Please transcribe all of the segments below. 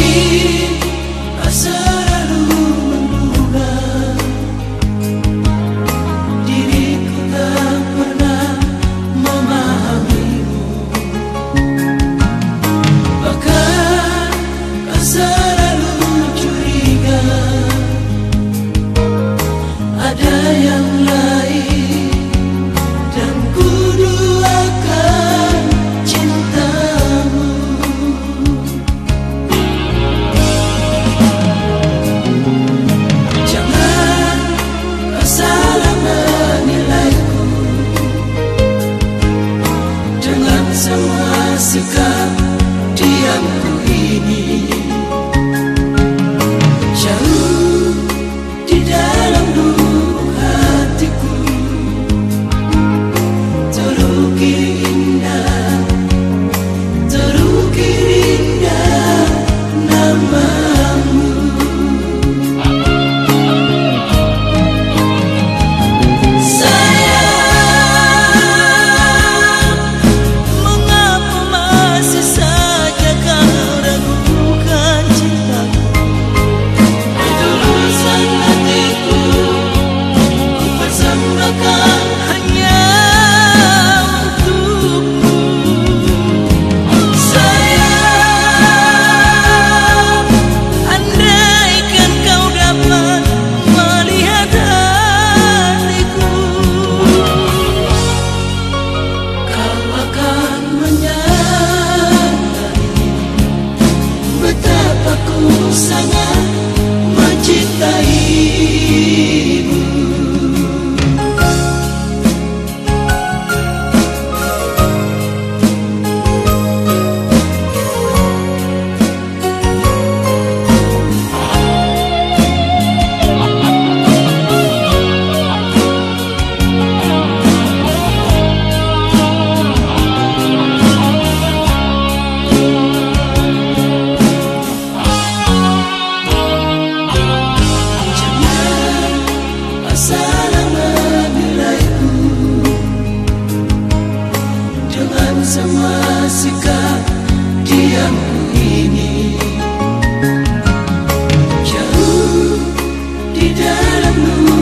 He dalam semua sikap diam ini. Jauh di dalammu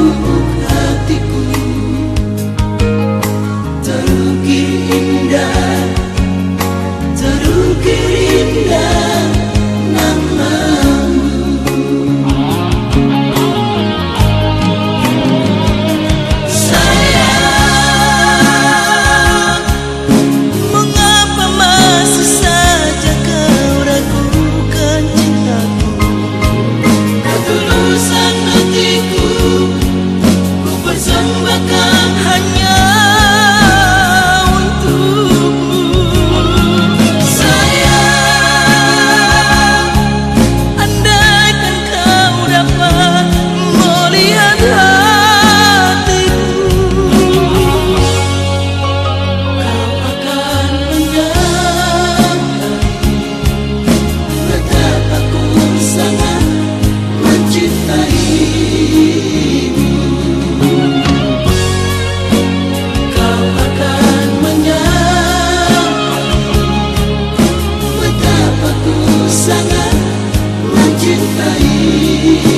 Tá te trair.